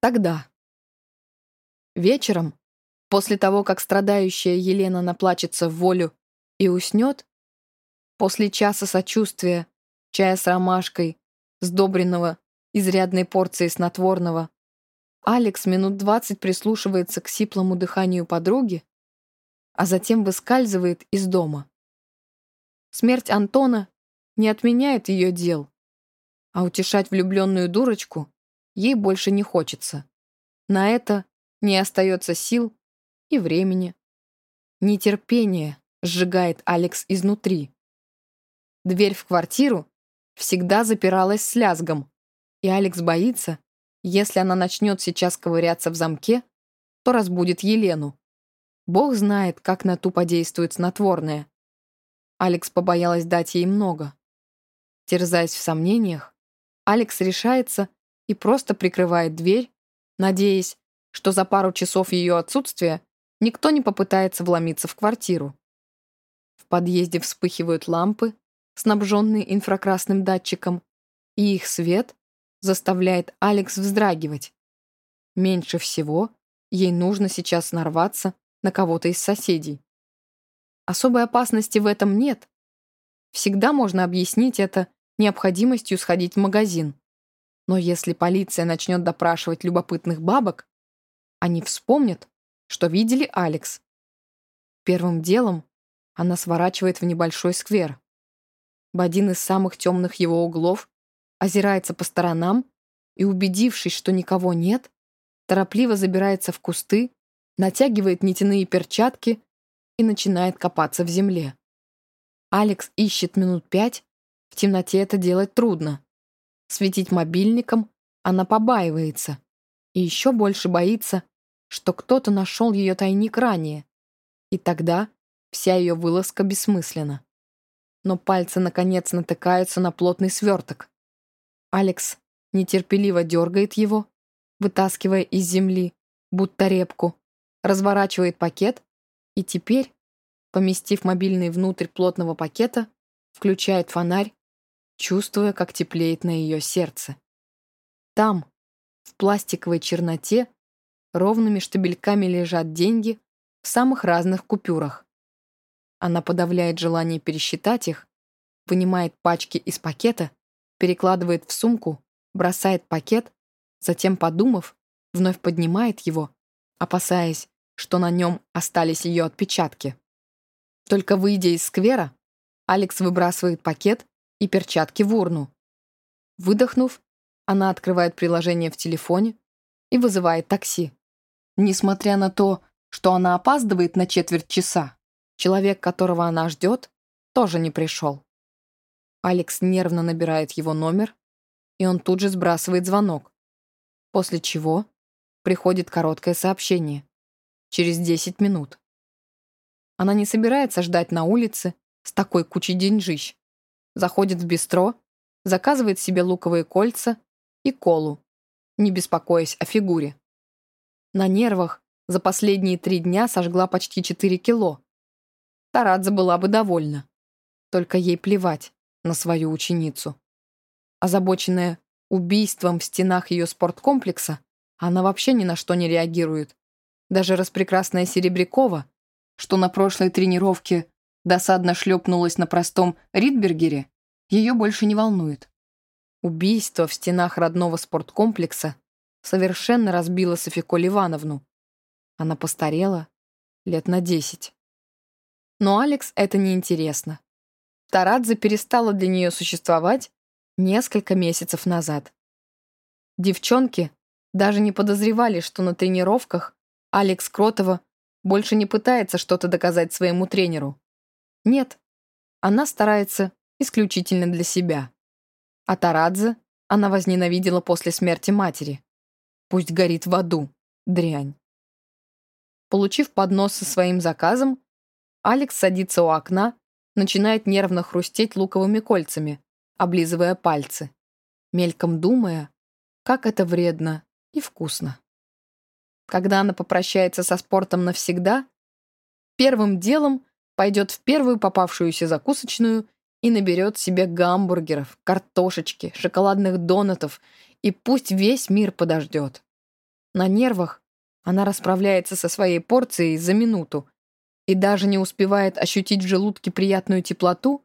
Тогда. Вечером, после того, как страдающая Елена наплачется в волю и уснет, после часа сочувствия, чая с ромашкой, сдобренного изрядной порцией снотворного, Алекс минут двадцать прислушивается к сиплому дыханию подруги, а затем выскальзывает из дома. Смерть Антона не отменяет ее дел, а утешать влюбленную дурочку ей больше не хочется. На это не остается сил и времени. Нетерпение сжигает Алекс изнутри. Дверь в квартиру всегда запиралась с лязгом, и Алекс боится, если она начнет сейчас ковыряться в замке, то разбудит Елену. Бог знает, как на ту подействует снотворное. Алекс побоялась дать ей много. Терзаясь в сомнениях, Алекс решается и просто прикрывает дверь, надеясь, что за пару часов ее отсутствия никто не попытается вломиться в квартиру. В подъезде вспыхивают лампы, снабженные инфракрасным датчиком, и их свет заставляет Алекс вздрагивать. Меньше всего ей нужно сейчас нарваться на кого-то из соседей. Особой опасности в этом нет. Всегда можно объяснить это необходимостью сходить в магазин. Но если полиция начнет допрашивать любопытных бабок, они вспомнят, что видели Алекс. Первым делом она сворачивает в небольшой сквер. В один из самых темных его углов озирается по сторонам и, убедившись, что никого нет, торопливо забирается в кусты, натягивает нитяные перчатки и начинает копаться в земле. Алекс ищет минут пять, в темноте это делать трудно. Светить мобильником она побаивается и еще больше боится, что кто-то нашел ее тайник ранее, и тогда вся ее вылазка бессмысленна. Но пальцы, наконец, натыкаются на плотный сверток. Алекс нетерпеливо дергает его, вытаскивая из земли, будто репку, разворачивает пакет и теперь, поместив мобильный внутрь плотного пакета, включает фонарь, чувствуя, как теплеет на ее сердце. Там, в пластиковой черноте, ровными штабельками лежат деньги в самых разных купюрах. Она подавляет желание пересчитать их, вынимает пачки из пакета перекладывает в сумку, бросает пакет, затем, подумав, вновь поднимает его, опасаясь, что на нем остались ее отпечатки. Только выйдя из сквера, Алекс выбрасывает пакет и перчатки в урну. Выдохнув, она открывает приложение в телефоне и вызывает такси. Несмотря на то, что она опаздывает на четверть часа, человек, которого она ждет, тоже не пришел. Алекс нервно набирает его номер, и он тут же сбрасывает звонок. После чего приходит короткое сообщение. Через 10 минут. Она не собирается ждать на улице с такой кучей деньжищ. Заходит в бистро, заказывает себе луковые кольца и колу, не беспокоясь о фигуре. На нервах за последние три дня сожгла почти 4 кило. Тарадзе была бы довольна. Только ей плевать на свою ученицу. Озабоченная убийством в стенах ее спорткомплекса, она вообще ни на что не реагирует. Даже распрекрасная Серебрякова, что на прошлой тренировке досадно шлепнулась на простом Ридбергере, ее больше не волнует. Убийство в стенах родного спорткомплекса совершенно разбило Софико Ливановну. Она постарела лет на десять. Но Алекс это не интересно. Тарадзе перестала для нее существовать несколько месяцев назад. Девчонки даже не подозревали, что на тренировках Алекс Кротова больше не пытается что-то доказать своему тренеру. Нет, она старается исключительно для себя. А Тарадзе она возненавидела после смерти матери. Пусть горит в аду, дрянь. Получив поднос со своим заказом, Алекс садится у окна начинает нервно хрустеть луковыми кольцами, облизывая пальцы, мельком думая, как это вредно и вкусно. Когда она попрощается со спортом навсегда, первым делом пойдет в первую попавшуюся закусочную и наберет себе гамбургеров, картошечки, шоколадных донатов, и пусть весь мир подождет. На нервах она расправляется со своей порцией за минуту и даже не успевает ощутить в желудке приятную теплоту,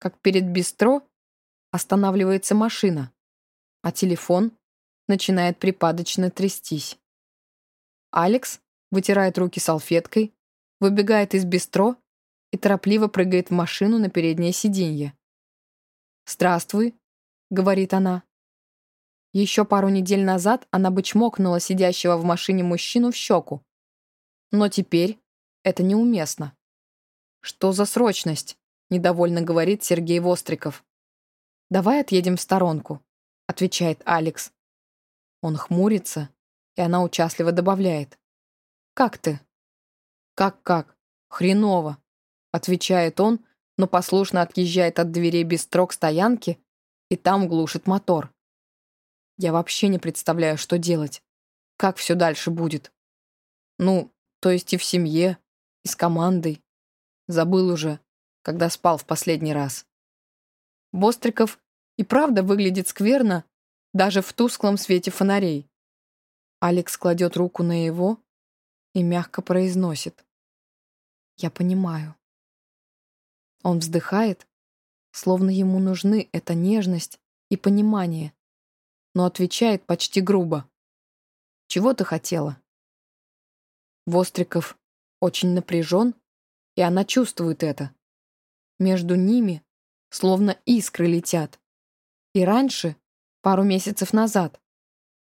как перед бистро останавливается машина, а телефон начинает припадочно трястись. Алекс вытирает руки салфеткой, выбегает из бистро и торопливо прыгает в машину на переднее сиденье. «Здравствуй», — говорит она. Еще пару недель назад она бы чмокнула сидящего в машине мужчину в щеку. Но теперь это неуместно. «Что за срочность?» — недовольно говорит Сергей Востриков. «Давай отъедем в сторонку», — отвечает Алекс. Он хмурится, и она участливо добавляет. «Как ты?» «Как-как? Хреново», — отвечает он, но послушно отъезжает от дверей без строк стоянки и там глушит мотор. Я вообще не представляю, что делать. Как все дальше будет. Ну, то есть и в семье, и с командой. Забыл уже, когда спал в последний раз. Бостриков и правда выглядит скверно, даже в тусклом свете фонарей. Алекс кладет руку на его и мягко произносит. «Я понимаю». Он вздыхает, словно ему нужны эта нежность и понимание, но отвечает почти грубо. «Чего ты хотела?» Востриков очень напряжен, и она чувствует это. Между ними словно искры летят. И раньше, пару месяцев назад,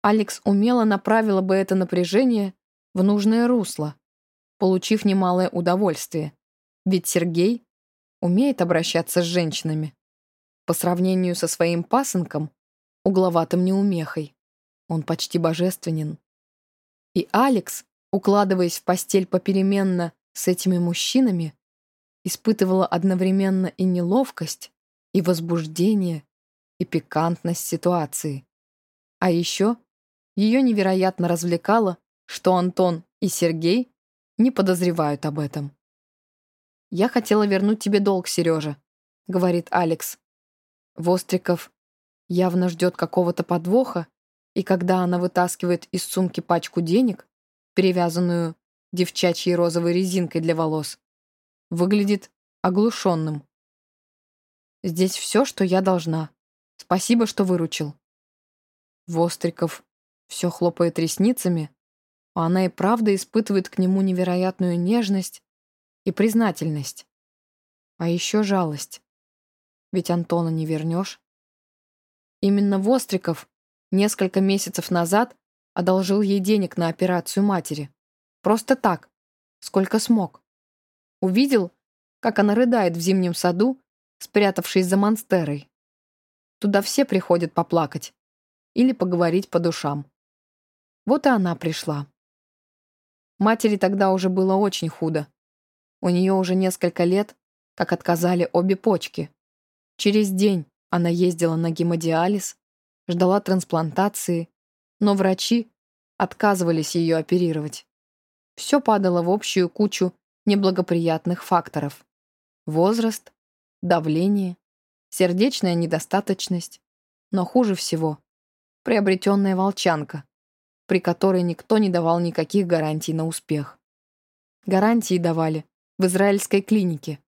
Алекс умело направила бы это напряжение в нужное русло, получив немалое удовольствие. Ведь Сергей умеет обращаться с женщинами. По сравнению со своим пасынком, угловатым неумехой. Он почти божественен. И Алекс, укладываясь в постель попеременно с этими мужчинами, испытывала одновременно и неловкость, и возбуждение, и пикантность ситуации. А еще ее невероятно развлекало, что Антон и Сергей не подозревают об этом. «Я хотела вернуть тебе долг, Сережа», — говорит Алекс. Востриков явно ждет какого-то подвоха, и когда она вытаскивает из сумки пачку денег, перевязанную девчачьей розовой резинкой для волос, выглядит оглушенным. «Здесь все, что я должна. Спасибо, что выручил». Востриков все хлопает ресницами, а она и правда испытывает к нему невероятную нежность и признательность. А еще жалость. Ведь Антона не вернешь. Именно Востриков несколько месяцев назад одолжил ей денег на операцию матери. Просто так, сколько смог. Увидел, как она рыдает в зимнем саду, спрятавшись за монстерой. Туда все приходят поплакать или поговорить по душам. Вот и она пришла. Матери тогда уже было очень худо. У нее уже несколько лет, как отказали обе почки. Через день она ездила на гемодиализ, ждала трансплантации, но врачи отказывались ее оперировать. Все падало в общую кучу неблагоприятных факторов. Возраст, давление, сердечная недостаточность, но хуже всего — приобретенная волчанка, при которой никто не давал никаких гарантий на успех. Гарантии давали в израильской клинике,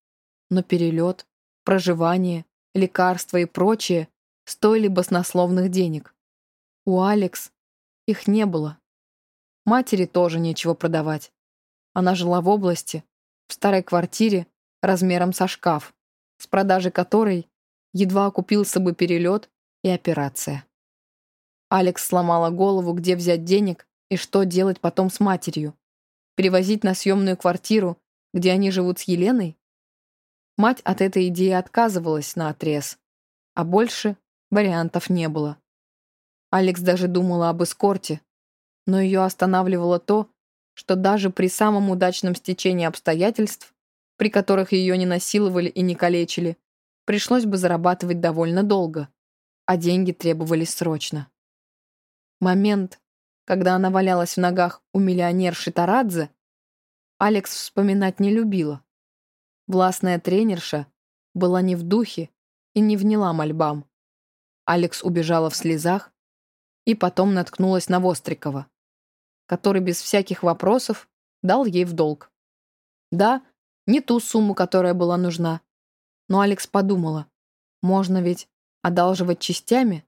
но перелет, проживание, лекарства и прочее стоили баснословных денег. У Алекс их не было. Матери тоже нечего продавать. Она жила в области, в старой квартире размером со шкаф, с продажи которой едва окупился бы перелет и операция. Алекс сломала голову, где взять денег и что делать потом с матерью. Перевозить на съемную квартиру, где они живут с Еленой? Мать от этой идеи отказывалась на отрез, а больше вариантов не было. Алекс даже думала об эскорте, но ее останавливало то, что даже при самом удачном стечении обстоятельств, при которых ее не насиловали и не калечили, пришлось бы зарабатывать довольно долго, а деньги требовались срочно. Момент, когда она валялась в ногах у миллионерши Тарадзе, Алекс вспоминать не любила. Властная тренерша была не в духе и не вняла мольбам. Алекс убежала в слезах и потом наткнулась на Вострикова. который без всяких вопросов дал ей в долг. Да, не ту сумму, которая была нужна. Но Алекс подумала, можно ведь одалживать частями?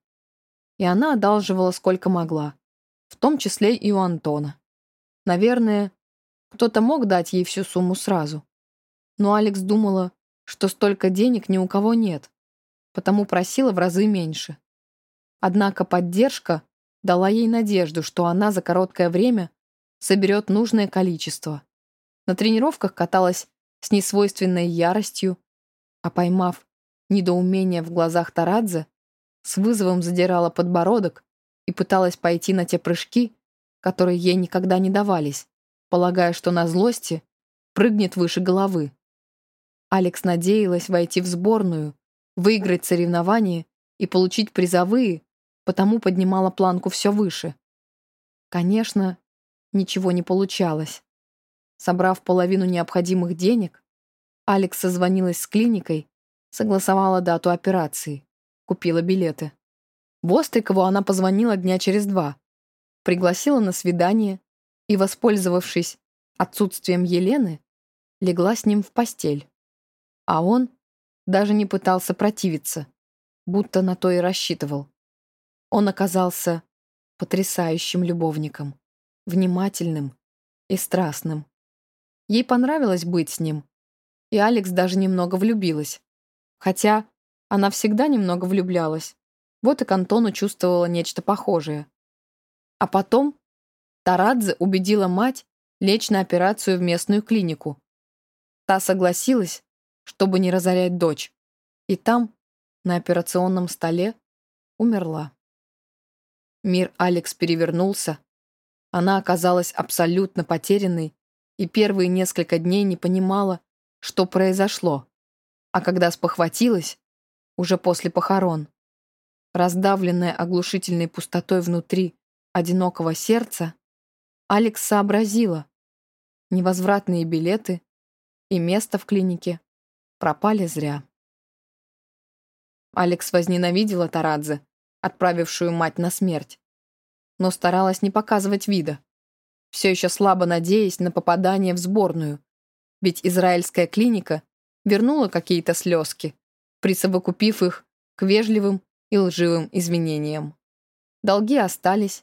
И она одалживала сколько могла, в том числе и у Антона. Наверное, кто-то мог дать ей всю сумму сразу. Но Алекс думала, что столько денег ни у кого нет, потому просила в разы меньше. Однако поддержка дала ей надежду, что она за короткое время соберет нужное количество. На тренировках каталась с несвойственной яростью, а поймав недоумение в глазах Тарадзе, с вызовом задирала подбородок и пыталась пойти на те прыжки, которые ей никогда не давались, полагая, что на злости прыгнет выше головы. Алекс надеялась войти в сборную, выиграть соревнования и получить призовые, потому поднимала планку все выше. Конечно, ничего не получалось. Собрав половину необходимых денег, Алекс созвонилась с клиникой, согласовала дату операции, купила билеты. Вострикову она позвонила дня через два, пригласила на свидание и, воспользовавшись отсутствием Елены, легла с ним в постель. А он даже не пытался противиться, будто на то и рассчитывал. Он оказался потрясающим любовником, внимательным и страстным. Ей понравилось быть с ним, и Алекс даже немного влюбилась. Хотя она всегда немного влюблялась. Вот и к Антону чувствовала нечто похожее. А потом Тарадзе убедила мать лечь на операцию в местную клинику. Та согласилась, чтобы не разорять дочь. И там, на операционном столе, умерла. Мир Алекс перевернулся. Она оказалась абсолютно потерянной и первые несколько дней не понимала, что произошло. А когда спохватилась, уже после похорон, раздавленная оглушительной пустотой внутри одинокого сердца, Алекс сообразила. Невозвратные билеты и место в клинике пропали зря. Алекс возненавидела Тарадзе, отправившую мать на смерть, но старалась не показывать вида все еще слабо надеясь на попадание в сборную, ведь израильская клиника вернула какие-то слезки, присовокупив их к вежливым и лживым извинениям. Долги остались,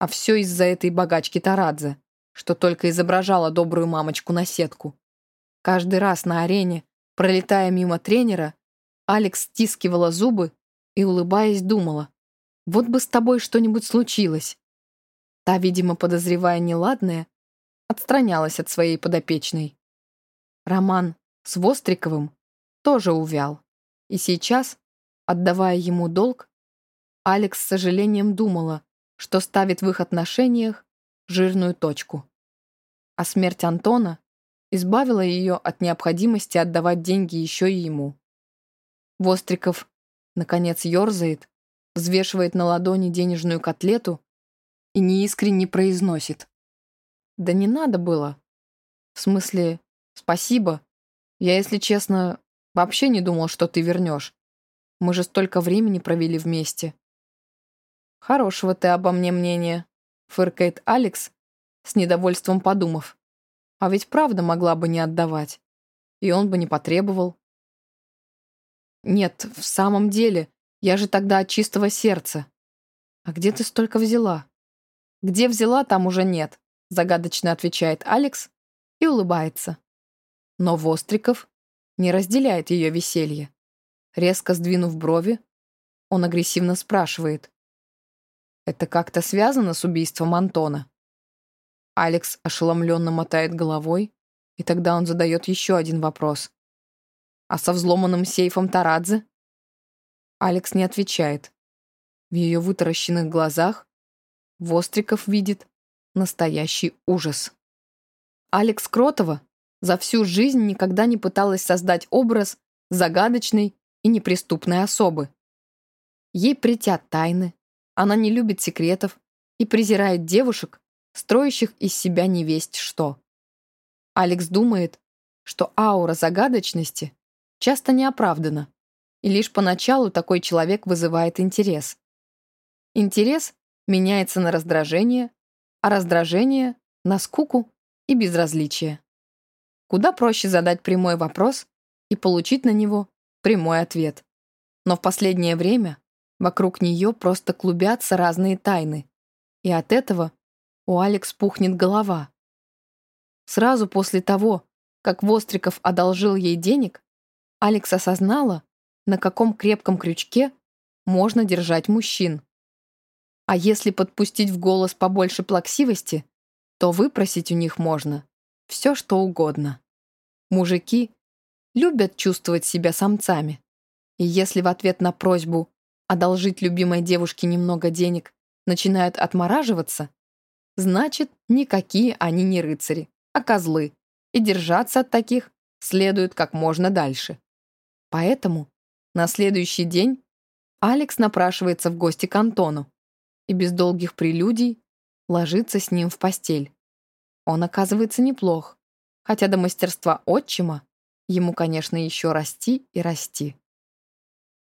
а все из-за этой богачки Тарадзе, что только изображала добрую мамочку на сетку. Каждый раз на арене, пролетая мимо тренера, Алекс стискивала зубы и, улыбаясь, думала, вот бы с тобой что-нибудь случилось. Та, видимо, подозревая неладное, отстранялась от своей подопечной. Роман с Востриковым тоже увял. И сейчас, отдавая ему долг, Алекс с сожалением думала, что ставит в их отношениях жирную точку. А смерть Антона избавила ее от необходимости отдавать деньги еще и ему. Востриков, наконец, ерзает, взвешивает на ладони денежную котлету и неискренне произносит. «Да не надо было. В смысле, спасибо. Я, если честно, вообще не думал, что ты вернешь. Мы же столько времени провели вместе». «Хорошего ты обо мне мнения», — фыркает Алекс, с недовольством подумав. «А ведь правда могла бы не отдавать. И он бы не потребовал». «Нет, в самом деле, я же тогда от чистого сердца. А где ты столько взяла?» «Где взяла, там уже нет», — загадочно отвечает Алекс и улыбается. Но Востриков не разделяет ее веселье. Резко сдвинув брови, он агрессивно спрашивает. «Это как-то связано с убийством Антона?» Алекс ошеломленно мотает головой, и тогда он задает еще один вопрос. «А со взломанным сейфом Тарадзе?» Алекс не отвечает. В ее вытаращенных глазах Востриков видит настоящий ужас. Алекс Кротова за всю жизнь никогда не пыталась создать образ загадочной и неприступной особы. Ей притят тайны, она не любит секретов и презирает девушек, строящих из себя невесть что. Алекс думает, что аура загадочности часто не оправдана, и лишь поначалу такой человек вызывает интерес. Интерес меняется на раздражение, а раздражение — на скуку и безразличие. Куда проще задать прямой вопрос и получить на него прямой ответ. Но в последнее время вокруг нее просто клубятся разные тайны, и от этого у Алекс пухнет голова. Сразу после того, как Востриков одолжил ей денег, Алекс осознала, на каком крепком крючке можно держать мужчин. А если подпустить в голос побольше плаксивости, то выпросить у них можно все, что угодно. Мужики любят чувствовать себя самцами. И если в ответ на просьбу одолжить любимой девушке немного денег начинают отмораживаться, значит, никакие они не рыцари, а козлы, и держаться от таких следует как можно дальше. Поэтому на следующий день Алекс напрашивается в гости к Антону и без долгих прелюдий ложится с ним в постель. Он оказывается неплох, хотя до мастерства отчима ему, конечно, еще расти и расти.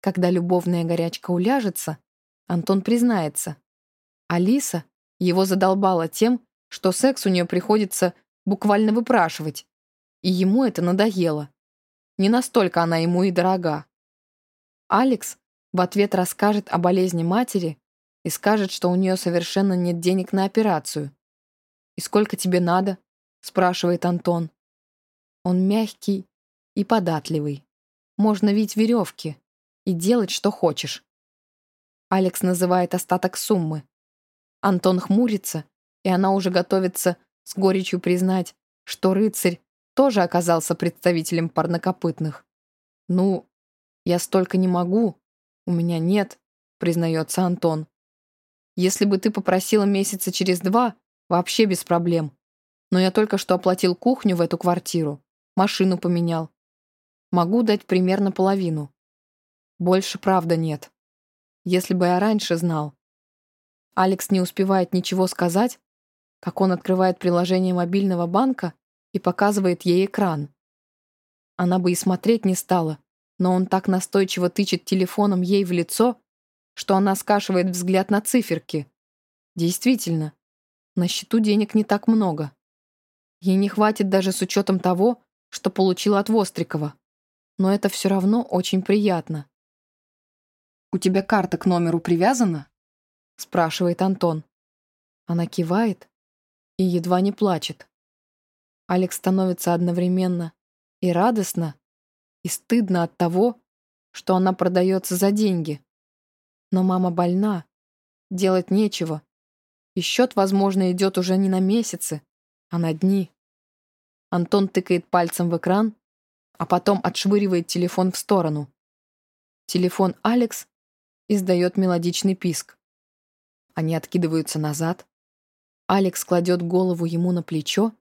Когда любовная горячка уляжется, Антон признается. Алиса его задолбала тем, что секс у нее приходится буквально выпрашивать, и ему это надоело. Не настолько она ему и дорога. Алекс в ответ расскажет о болезни матери и скажет, что у нее совершенно нет денег на операцию. «И сколько тебе надо?» — спрашивает Антон. Он мягкий и податливый. Можно вить веревки и делать, что хочешь. Алекс называет остаток суммы. Антон хмурится, и она уже готовится с горечью признать, что рыцарь тоже оказался представителем парнокопытных. «Ну, я столько не могу, у меня нет», — признается Антон. «Если бы ты попросила месяца через два, вообще без проблем. Но я только что оплатил кухню в эту квартиру машину поменял. Могу дать примерно половину. Больше, правда, нет. Если бы я раньше знал. Алекс не успевает ничего сказать, как он открывает приложение мобильного банка и показывает ей экран. Она бы и смотреть не стала, но он так настойчиво тычет телефоном ей в лицо, что она скашивает взгляд на циферки. Действительно, на счету денег не так много. Ей не хватит даже с учетом того, что получила от Вострикова. Но это все равно очень приятно. «У тебя карта к номеру привязана?» — спрашивает Антон. Она кивает и едва не плачет. Алекс становится одновременно и радостно, и стыдно от того, что она продается за деньги. Но мама больна, делать нечего, и счет, возможно, идет уже не на месяцы, а на дни. Антон тыкает пальцем в экран, а потом отшвыривает телефон в сторону. Телефон Алекс издает мелодичный писк. Они откидываются назад. Алекс кладет голову ему на плечо,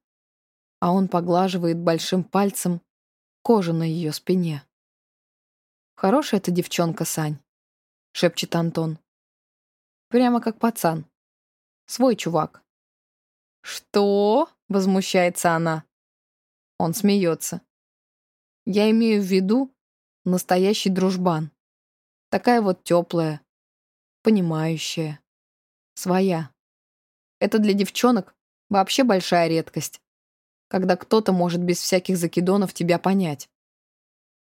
а он поглаживает большим пальцем кожу на ее спине. «Хорошая эта девчонка, Сань», — шепчет Антон. «Прямо как пацан. Свой чувак». «Что?» — возмущается она. Он смеется. Я имею в виду настоящий дружбан. Такая вот теплая, понимающая, своя. Это для девчонок вообще большая редкость, когда кто-то может без всяких закидонов тебя понять.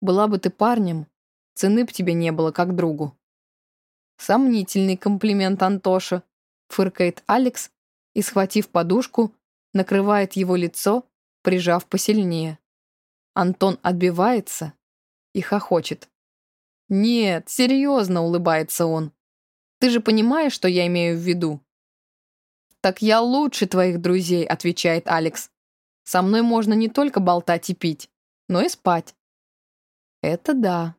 Была бы ты парнем, цены б тебе не было как другу. Сомнительный комплимент Антоша, фыркает Алекс и, схватив подушку, накрывает его лицо прижав посильнее. Антон отбивается и хохочет. «Нет, серьезно», — улыбается он. «Ты же понимаешь, что я имею в виду?» «Так я лучше твоих друзей», — отвечает Алекс. «Со мной можно не только болтать и пить, но и спать». «Это да.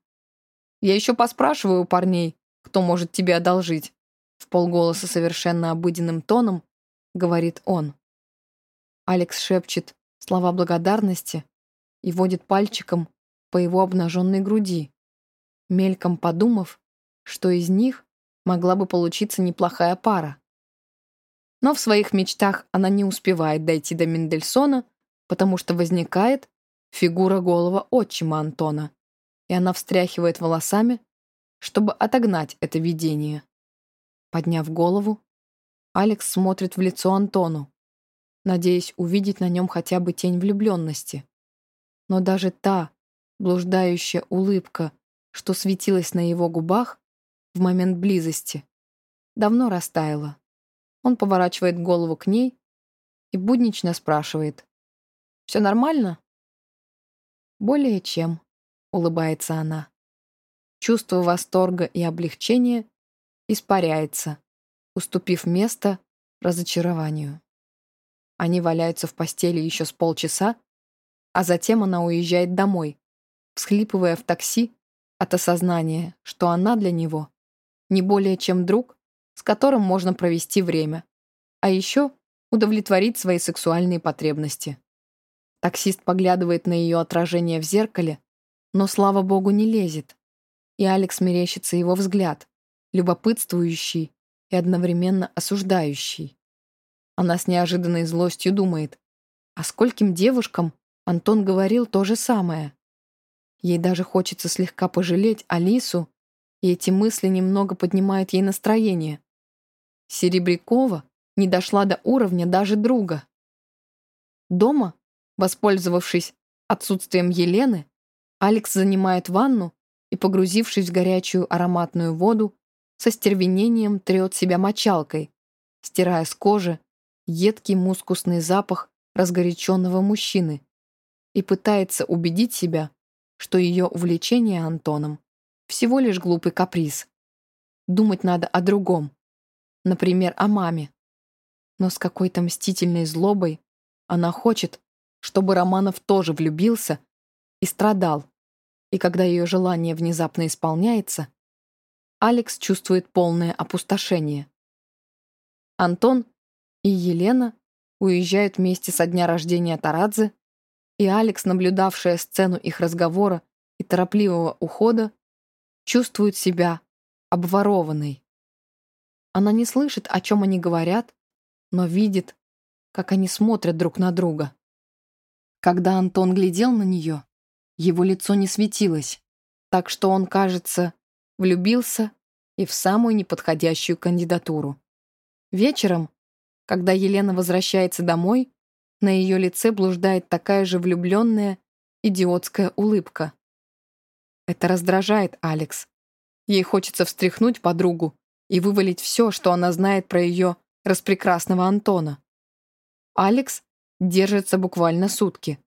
Я еще поспрашиваю у парней, кто может тебе одолжить», — в полголоса совершенно обыденным тоном говорит он. Алекс шепчет слова благодарности и водит пальчиком по его обнаженной груди, мельком подумав, что из них могла бы получиться неплохая пара. Но в своих мечтах она не успевает дойти до Мендельсона, потому что возникает фигура голого отчима Антона, и она встряхивает волосами, чтобы отогнать это видение. Подняв голову, Алекс смотрит в лицо Антону, надеясь увидеть на нем хотя бы тень влюбленности. Но даже та блуждающая улыбка, что светилась на его губах в момент близости, давно растаяла. Он поворачивает голову к ней и буднично спрашивает. «Все нормально?» «Более чем», — улыбается она. Чувство восторга и облегчения испаряется, уступив место разочарованию. Они валяются в постели еще с полчаса, а затем она уезжает домой, всхлипывая в такси от осознания, что она для него не более чем друг, с которым можно провести время, а еще удовлетворить свои сексуальные потребности. Таксист поглядывает на ее отражение в зеркале, но, слава богу, не лезет. И Алекс мерещится его взгляд, любопытствующий и одновременно осуждающий. Она с неожиданной злостью думает, а скольким девушкам Антон говорил то же самое. Ей даже хочется слегка пожалеть Алису, и эти мысли немного поднимают ей настроение. Серебрякова не дошла до уровня даже друга. Дома, воспользовавшись отсутствием Елены, Алекс занимает ванну и, погрузившись в горячую ароматную воду, со стервенением трет себя мочалкой, стирая с кожи едкий мускусный запах разгоряченного мужчины и пытается убедить себя, что ее увлечение Антоном всего лишь глупый каприз. Думать надо о другом, например, о маме. Но с какой-то мстительной злобой она хочет, чтобы Романов тоже влюбился и страдал. И когда ее желание внезапно исполняется, Алекс чувствует полное опустошение. Антон и Елена уезжают вместе со дня рождения Тарадзе, и Алекс, наблюдавшая сцену их разговора и торопливого ухода, чувствует себя обворованной. Она не слышит, о чем они говорят, но видит, как они смотрят друг на друга. Когда Антон глядел на нее, его лицо не светилось, так что он, кажется, влюбился и в самую неподходящую кандидатуру. Вечером, когда Елена возвращается домой, на ее лице блуждает такая же влюбленная, идиотская улыбка. Это раздражает Алекс. Ей хочется встряхнуть подругу и вывалить все, что она знает про ее распрекрасного Антона. Алекс держится буквально сутки.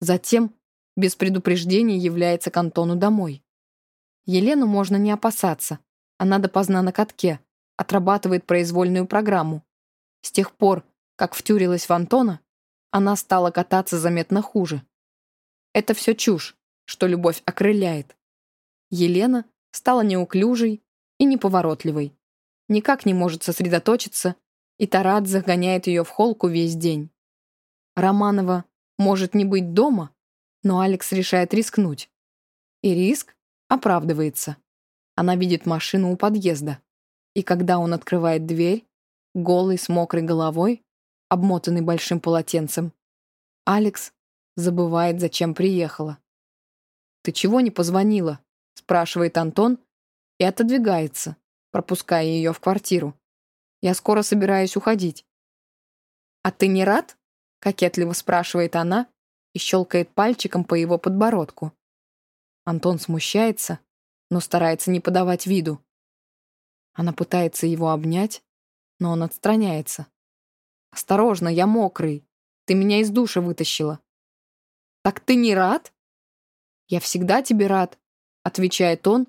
Затем, без предупреждения, является к Антону домой. Елену можно не опасаться. Она допоздна на катке, отрабатывает произвольную программу. С тех пор, как втюрилась в Антона, она стала кататься заметно хуже. Это все чушь, что любовь окрыляет. Елена стала неуклюжей и неповоротливой. Никак не может сосредоточиться, и Тарадзе гоняет ее в холку весь день. Романова может не быть дома, но Алекс решает рискнуть. И риск оправдывается. Она видит машину у подъезда. И когда он открывает дверь, голый с мокрой головой, обмотанный большим полотенцем, Алекс забывает, зачем приехала. «Ты чего не позвонила?» — спрашивает Антон и отодвигается, пропуская ее в квартиру. «Я скоро собираюсь уходить». «А ты не рад?» — кокетливо спрашивает она и щелкает пальчиком по его подбородку. Антон смущается, но старается не подавать виду. Она пытается его обнять, но он отстраняется. «Осторожно, я мокрый. Ты меня из душа вытащила». «Так ты не рад?» «Я всегда тебе рад», — отвечает он,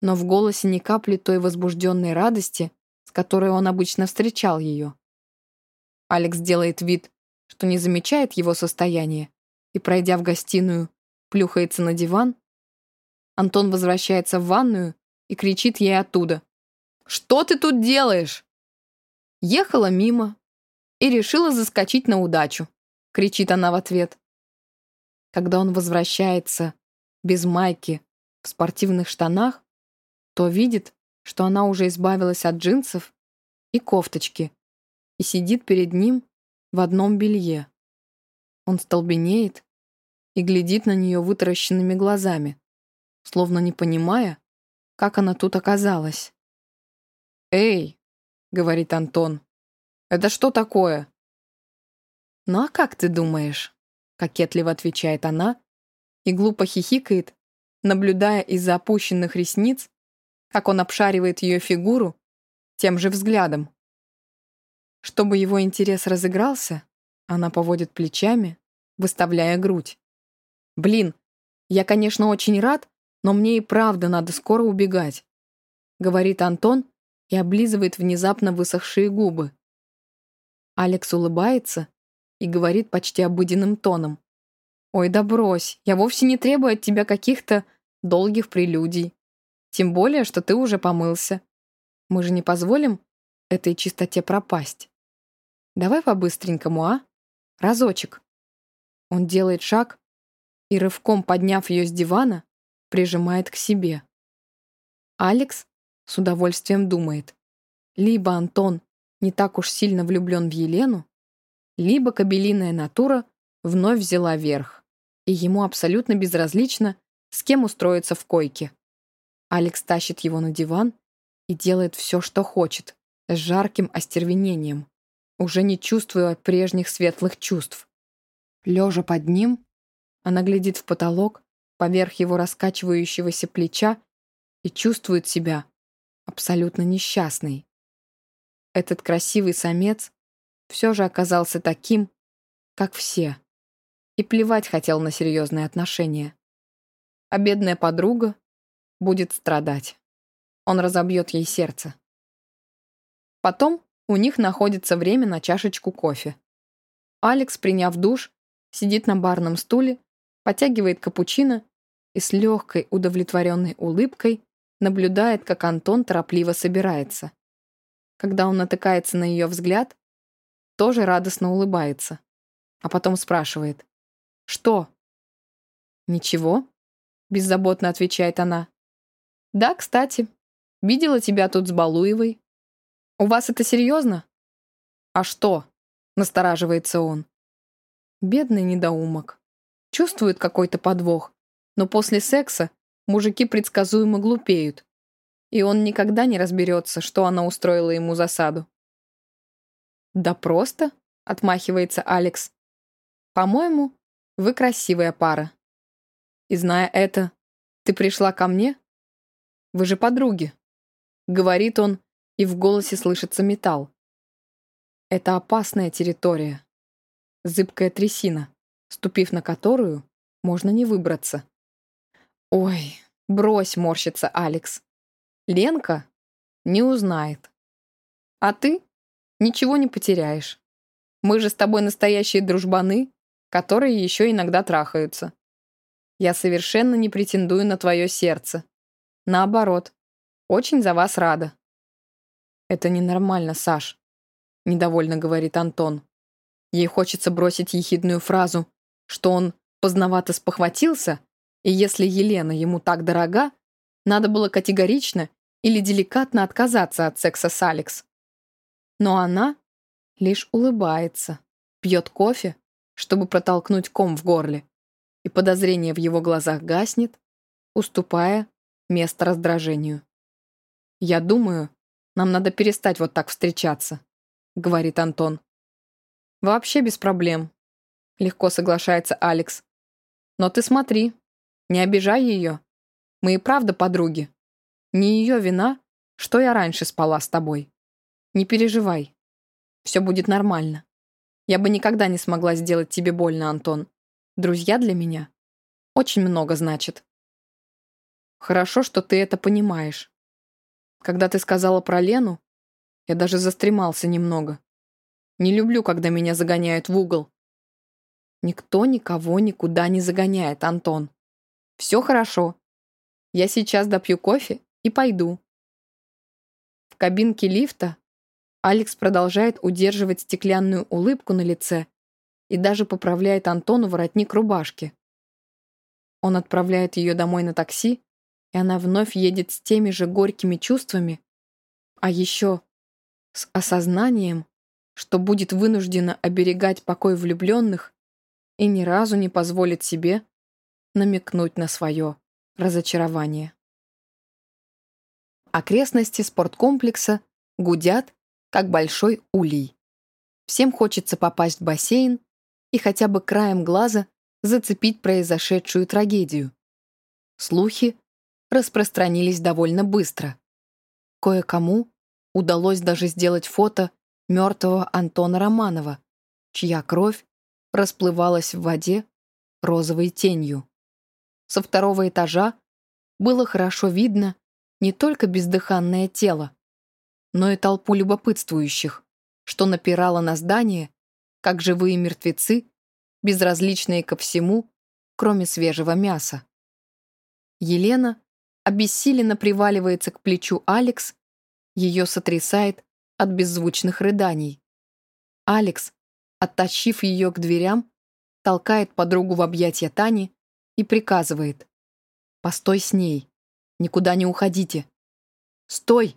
но в голосе ни капли той возбужденной радости, с которой он обычно встречал ее. Алекс делает вид, что не замечает его состояние, и, пройдя в гостиную, плюхается на диван Антон возвращается в ванную и кричит ей оттуда. «Что ты тут делаешь?» Ехала мимо и решила заскочить на удачу, кричит она в ответ. Когда он возвращается без майки в спортивных штанах, то видит, что она уже избавилась от джинсов и кофточки и сидит перед ним в одном белье. Он столбенеет и глядит на нее вытаращенными глазами словно не понимая, как она тут оказалась. «Эй!» — говорит Антон. Это что такое?» «Ну а как ты думаешь?» — кокетливо отвечает она и глупо хихикает, наблюдая из-за опущенных ресниц, как он обшаривает ее фигуру тем же взглядом. Чтобы его интерес разыгрался, она поводит плечами, выставляя грудь. «Блин, я, конечно, очень рад, но мне и правда надо скоро убегать», говорит Антон и облизывает внезапно высохшие губы. Алекс улыбается и говорит почти обыденным тоном. «Ой, да брось, я вовсе не требую от тебя каких-то долгих прелюдий. Тем более, что ты уже помылся. Мы же не позволим этой чистоте пропасть. Давай по-быстренькому, а? Разочек». Он делает шаг и, рывком подняв ее с дивана, прижимает к себе. Алекс с удовольствием думает. Либо Антон не так уж сильно влюблен в Елену, либо кабелиная натура вновь взяла верх, и ему абсолютно безразлично, с кем устроиться в койке. Алекс тащит его на диван и делает все, что хочет, с жарким остервенением, уже не чувствуя прежних светлых чувств. Лежа под ним, она глядит в потолок, поверх его раскачивающегося плеча и чувствует себя абсолютно несчастной. Этот красивый самец все же оказался таким, как все, и плевать хотел на серьезные отношения. А бедная подруга будет страдать. Он разобьет ей сердце. Потом у них находится время на чашечку кофе. Алекс, приняв душ, сидит на барном стуле, потягивает капучино и с легкой удовлетворенной улыбкой наблюдает, как Антон торопливо собирается. Когда он натыкается на ее взгляд, тоже радостно улыбается, а потом спрашивает «Что?» «Ничего», — беззаботно отвечает она. «Да, кстати, видела тебя тут с Балуевой. У вас это серьезно?» «А что?» — настораживается он. Бедный недоумок. Чувствует какой-то подвох, но после секса мужики предсказуемо глупеют, и он никогда не разберется, что она устроила ему засаду. «Да просто», — отмахивается Алекс. «По-моему, вы красивая пара. И зная это, ты пришла ко мне? Вы же подруги», — говорит он, и в голосе слышится металл. Это опасная территория. Зыбкая трясина, ступив на которую, можно не выбраться. Ой, брось морщится Алекс. Ленка не узнает. А ты ничего не потеряешь. Мы же с тобой настоящие дружбаны, которые еще иногда трахаются. Я совершенно не претендую на твое сердце. Наоборот, очень за вас рада. Это ненормально, Саш, недовольно говорит Антон. Ей хочется бросить ехидную фразу, что он поздновато спохватился, и если Елена ему так дорога, надо было категорично или деликатно отказаться от секса с Алекс. Но она лишь улыбается, пьет кофе, чтобы протолкнуть ком в горле, и подозрение в его глазах гаснет, уступая место раздражению. «Я думаю, нам надо перестать вот так встречаться», — говорит Антон. «Вообще без проблем», — легко соглашается Алекс. «Но ты смотри, не обижай ее. Мы и правда подруги. Не ее вина, что я раньше спала с тобой. Не переживай. Все будет нормально. Я бы никогда не смогла сделать тебе больно, Антон. Друзья для меня очень много значит. Хорошо, что ты это понимаешь. Когда ты сказала про Лену, я даже застремался немного. Не люблю, когда меня загоняют в угол. Никто никого никуда не загоняет, Антон. Все хорошо. Я сейчас допью кофе и пойду. В кабинке лифта Алекс продолжает удерживать стеклянную улыбку на лице и даже поправляет Антону воротник рубашки. Он отправляет ее домой на такси, и она вновь едет с теми же горькими чувствами, а еще с осознанием, что будет вынуждена оберегать покой влюбленных и ни разу не позволит себе намекнуть на свое разочарование. Окрестности спорткомплекса гудят, как большой улей. Всем хочется попасть в бассейн и хотя бы краем глаза зацепить произошедшую трагедию. Слухи распространились довольно быстро. Кое-кому удалось даже сделать фото мертвого Антона Романова, чья кровь расплывалась в воде розовой тенью. Со второго этажа было хорошо видно не только бездыханное тело, но и толпу любопытствующих, что напирало на здание, как живые мертвецы, безразличные ко всему, кроме свежего мяса. Елена обессиленно приваливается к плечу Алекс, ее сотрясает от беззвучных рыданий. Алекс, оттащив ее к дверям, толкает подругу в объятия Тани и приказывает. «Постой с ней. Никуда не уходите». «Стой!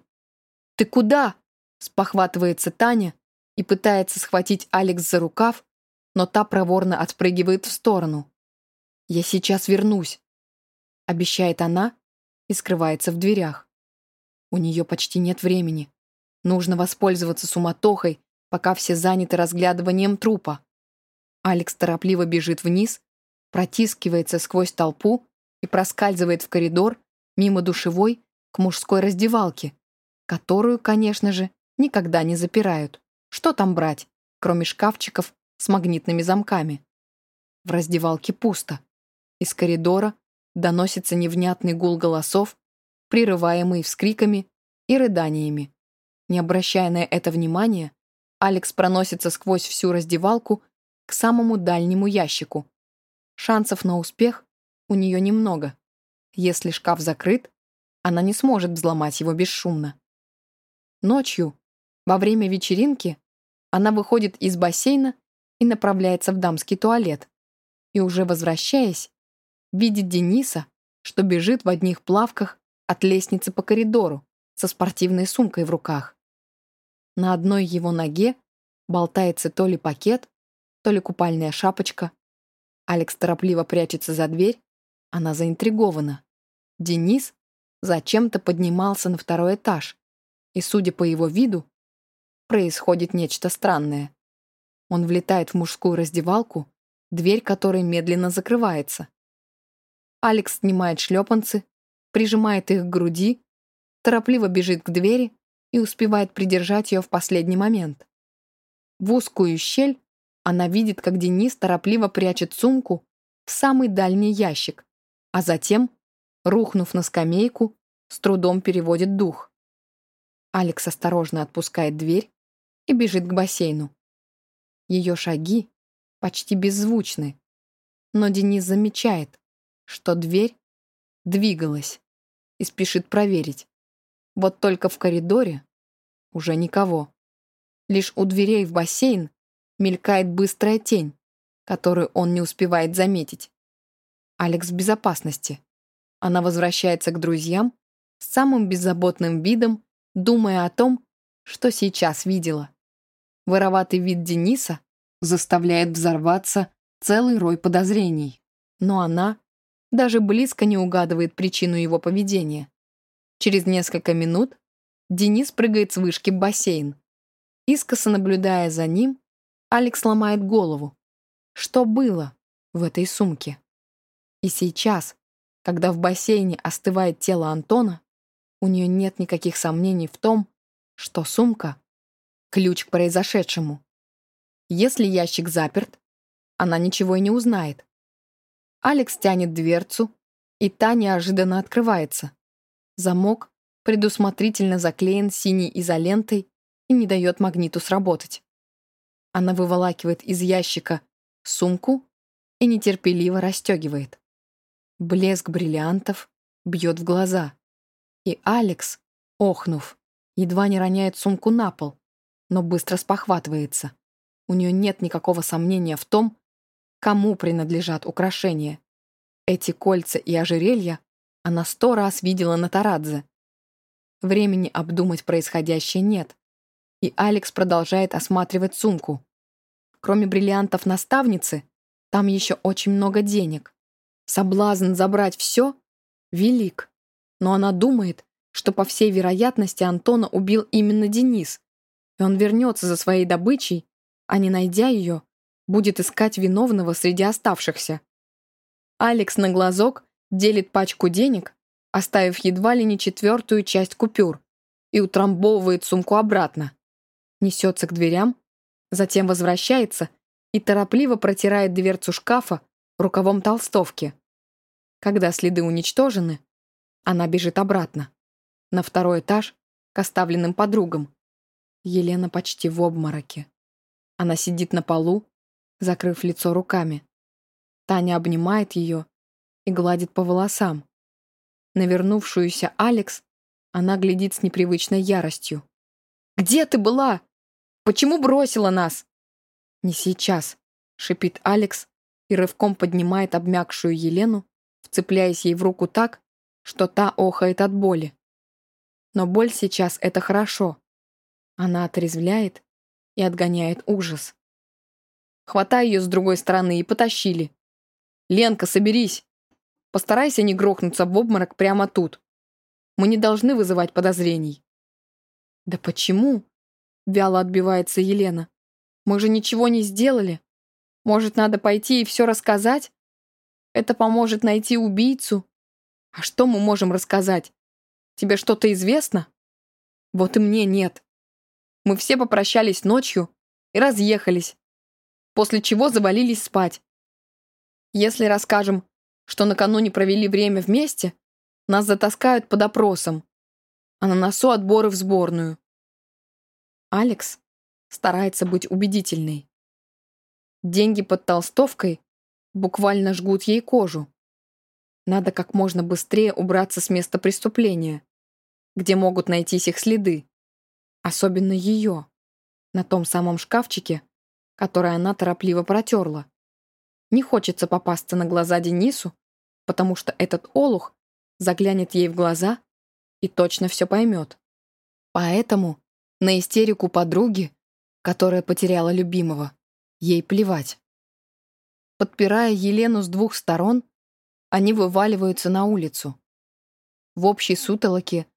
Ты куда?» спохватывается Таня и пытается схватить Алекс за рукав, но та проворно отпрыгивает в сторону. «Я сейчас вернусь», — обещает она и скрывается в дверях. У нее почти нет времени. Нужно воспользоваться суматохой, пока все заняты разглядыванием трупа. Алекс торопливо бежит вниз, протискивается сквозь толпу и проскальзывает в коридор мимо душевой к мужской раздевалке, которую, конечно же, никогда не запирают. Что там брать, кроме шкафчиков с магнитными замками? В раздевалке пусто. Из коридора доносится невнятный гул голосов, прерываемый вскриками и рыданиями. Не обращая на это внимания, Алекс проносится сквозь всю раздевалку к самому дальнему ящику. Шансов на успех у нее немного. Если шкаф закрыт, она не сможет взломать его бесшумно. Ночью, во время вечеринки, она выходит из бассейна и направляется в дамский туалет. И уже возвращаясь, видит Дениса, что бежит в одних плавках от лестницы по коридору со спортивной сумкой в руках. На одной его ноге болтается то ли пакет, то ли купальная шапочка. Алекс торопливо прячется за дверь, она заинтригована. Денис зачем-то поднимался на второй этаж, и, судя по его виду, происходит нечто странное. Он влетает в мужскую раздевалку, дверь которой медленно закрывается. Алекс снимает шлепанцы, прижимает их к груди, торопливо бежит к двери и успевает придержать ее в последний момент. В узкую щель она видит, как Денис торопливо прячет сумку в самый дальний ящик, а затем, рухнув на скамейку, с трудом переводит дух. Алекс осторожно отпускает дверь и бежит к бассейну. Ее шаги почти беззвучны, но Денис замечает, что дверь двигалась и спешит проверить. Вот только в коридоре уже никого. Лишь у дверей в бассейн мелькает быстрая тень, которую он не успевает заметить. Алекс в безопасности. Она возвращается к друзьям с самым беззаботным видом думая о том, что сейчас видела. Вороватый вид Дениса заставляет взорваться целый рой подозрений. Но она даже близко не угадывает причину его поведения. Через несколько минут Денис прыгает с вышки в бассейн. Искоса наблюдая за ним, Алекс ломает голову. Что было в этой сумке? И сейчас, когда в бассейне остывает тело Антона, у нее нет никаких сомнений в том, что сумка — ключ к произошедшему. Если ящик заперт, она ничего и не узнает. Алекс тянет дверцу, и та неожиданно открывается. Замок предусмотрительно заклеен синей изолентой и не дает магниту сработать. Она выволакивает из ящика сумку и нетерпеливо расстегивает. Блеск бриллиантов бьет в глаза. И Алекс, охнув, едва не роняет сумку на пол, но быстро спохватывается. У нее нет никакого сомнения в том, кому принадлежат украшения. Эти кольца и ожерелья она сто раз видела на Тарадзе. Времени обдумать происходящее нет, и Алекс продолжает осматривать сумку. Кроме бриллиантов наставницы, там еще очень много денег. Соблазн забрать все велик но она думает, что, по всей вероятности, Антона убил именно Денис, и он вернется за своей добычей а не найдя ее, будет искать виновного среди оставшихся. Алекс на глазок делит пачку денег, оставив едва ли не четвертую часть купюр, и утрамбовывает сумку обратно. Несется к дверям, затем возвращается и торопливо протирает дверцу шкафа рукавом толстовки. Когда следы уничтожены, она бежит обратно, на второй этаж, к оставленным подругам. Елена почти в обмороке. Она сидит на полу, закрыв лицо руками. Таня обнимает ее и гладит по волосам. На вернувшуюся Алекс она глядит с непривычной яростью. «Где ты была? Почему бросила нас?» «Не сейчас», — шипит Алекс и рывком поднимает обмякшую Елену, вцепляясь ей в руку так, что та охает от боли. Но боль сейчас — это хорошо. Она отрезвляет и отгоняет ужас. Хватай ее с другой стороны и потащили. «Ленка, соберись! Постарайся не грохнуться в обморок прямо тут. Мы не должны вызывать подозрений». «Да почему?» — вяло отбивается Елена. «Мы же ничего не сделали. Может, надо пойти и все рассказать? Это поможет найти убийцу. А что мы можем рассказать? Тебе что-то известно? Вот и мне нет. Мы все попрощались ночью и разъехались, после чего завалились спать. Если расскажем, что накануне провели время вместе, нас затаскают под опросом, а на носу отборы в сборную. Алекс старается быть убедительной. Деньги под толстовкой буквально жгут ей кожу. Надо как можно быстрее убраться с места преступления, где могут найтись их следы. Особенно ее, на том самом шкафчике, который она торопливо протерла. Не хочется попасться на глаза Денису, потому что этот олух заглянет ей в глаза и точно все поймет. Поэтому на истерику подруги, которая потеряла любимого, ей плевать. Подпирая Елену с двух сторон, они вываливаются на улицу. В общей сутолоке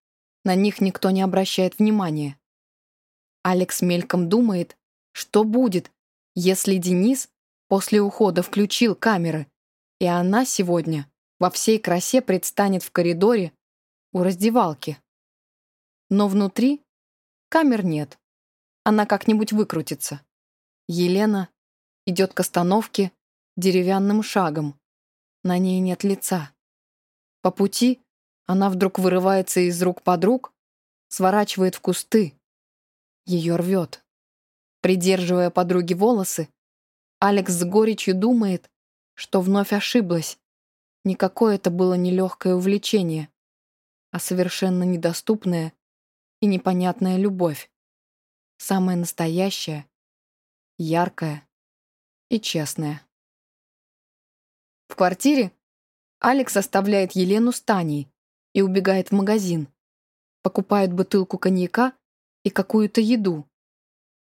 на них никто не обращает внимания. Алекс мельком думает, что будет, если Денис после ухода включил камеры, и она сегодня во всей красе предстанет в коридоре у раздевалки. Но внутри камер нет. Она как-нибудь выкрутится. Елена идет к остановке деревянным шагом. На ней нет лица. По пути она вдруг вырывается из рук подруг, сворачивает в кусты, ее рвет. Придерживая подруги волосы, Алекс с горечью думает, что вновь ошиблась. Никакое это было не легкое увлечение, а совершенно недоступная и непонятная любовь. Самая настоящая, яркая и честная. В квартире Алекс оставляет Елену с Таней и убегает в магазин. Покупает бутылку коньяка и какую-то еду.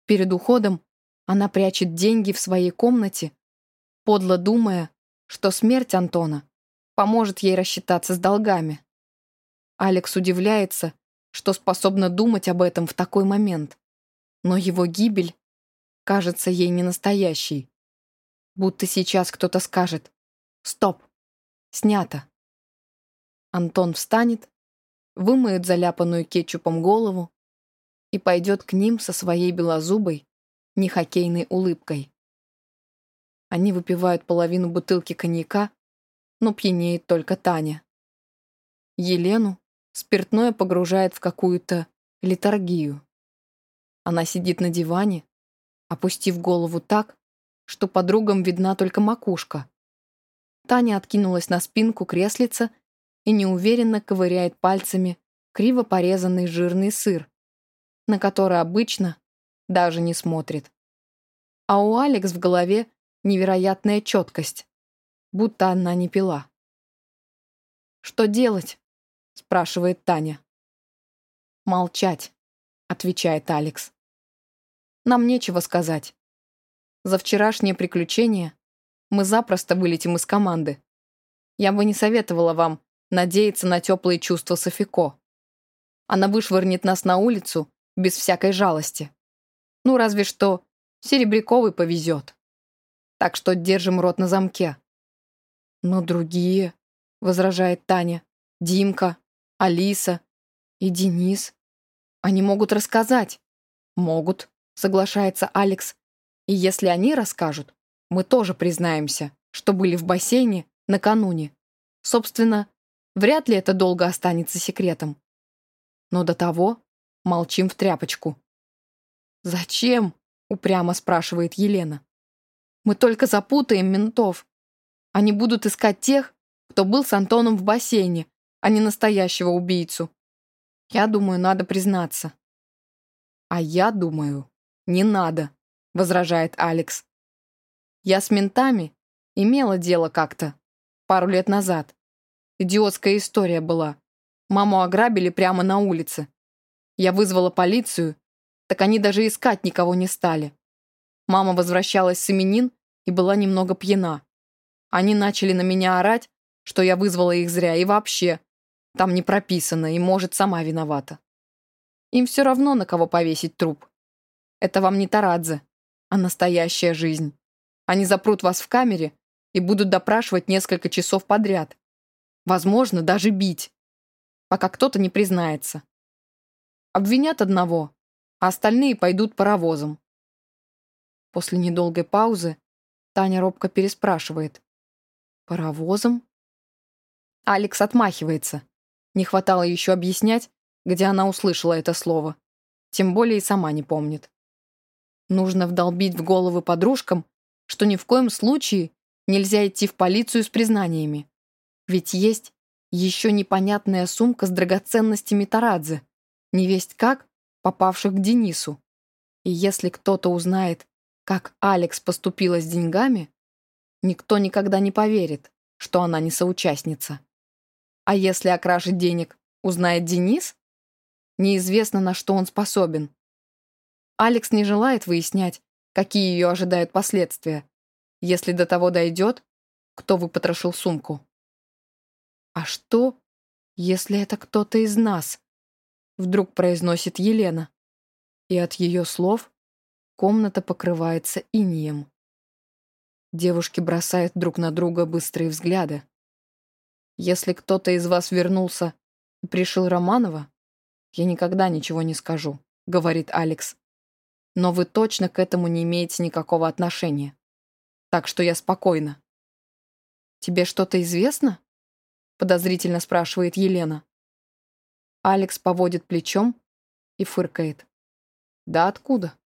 Перед уходом она прячет деньги в своей комнате, подло думая, что смерть Антона поможет ей рассчитаться с долгами. Алекс удивляется, что способна думать об этом в такой момент, но его гибель кажется ей не настоящей. Будто сейчас кто-то скажет «Стоп! Снято!» Антон встанет, вымоет заляпанную кетчупом голову, и пойдет к ним со своей белозубой, нехоккейной улыбкой. Они выпивают половину бутылки коньяка, но пьянеет только Таня. Елену спиртное погружает в какую-то литургию. Она сидит на диване, опустив голову так, что подругам видна только макушка. Таня откинулась на спинку креслица и неуверенно ковыряет пальцами криво порезанный жирный сыр, на который обычно даже не смотрит. А у Алекс в голове невероятная четкость, будто она не пила. «Что делать?» — спрашивает Таня. «Молчать», — отвечает Алекс. «Нам нечего сказать. За вчерашнее приключение мы запросто вылетим из команды. Я бы не советовала вам надеяться на теплые чувства Софико. Она вышвырнет нас на улицу без всякой жалости. Ну, разве что Серебряковой повезет. Так что держим рот на замке. Но другие, возражает Таня, Димка, Алиса и Денис, они могут рассказать. Могут, соглашается Алекс. И если они расскажут, мы тоже признаемся, что были в бассейне накануне. Собственно, вряд ли это долго останется секретом. Но до того молчим в тряпочку. «Зачем?» — упрямо спрашивает Елена. «Мы только запутаем ментов. Они будут искать тех, кто был с Антоном в бассейне, а не настоящего убийцу. Я думаю, надо признаться». «А я думаю, не надо», — возражает Алекс. «Я с ментами имела дело как-то, пару лет назад. Идиотская история была. Маму ограбили прямо на улице. Я вызвала полицию, так они даже искать никого не стали. Мама возвращалась с именин и была немного пьяна. Они начали на меня орать, что я вызвала их зря, и вообще, там не прописано, и, может, сама виновата. Им все равно, на кого повесить труп. Это вам не Тарадзе, а настоящая жизнь. Они запрут вас в камере и будут допрашивать несколько часов подряд. Возможно, даже бить, пока кто-то не признается. Обвинят одного, а остальные пойдут паровозом. После недолгой паузы Таня робко переспрашивает. «Паровозом?» Алекс отмахивается. Не хватало еще объяснять, где она услышала это слово. Тем более и сама не помнит. Нужно вдолбить в головы подружкам, что ни в коем случае нельзя идти в полицию с признаниями. Ведь есть еще непонятная сумка с драгоценностями Тарадзе, невесть как, попавших к Денису. И если кто-то узнает, как Алекс поступила с деньгами, никто никогда не поверит, что она не соучастница. А если о краже денег узнает Денис, неизвестно, на что он способен. Алекс не желает выяснять, какие ее ожидают последствия, если до того дойдет, кто выпотрошил сумку. А что, если это кто-то из нас? Вдруг произносит Елена. И от ее слов комната покрывается инием. Девушки бросают друг на друга быстрые взгляды. Если кто-то из вас вернулся и пришил Романова, я никогда ничего не скажу, говорит Алекс. Но вы точно к этому не имеете никакого отношения. Так что я спокойна. Тебе что-то известно? Подозрительно спрашивает Елена. Алекс поводит плечом и фыркает. Да откуда?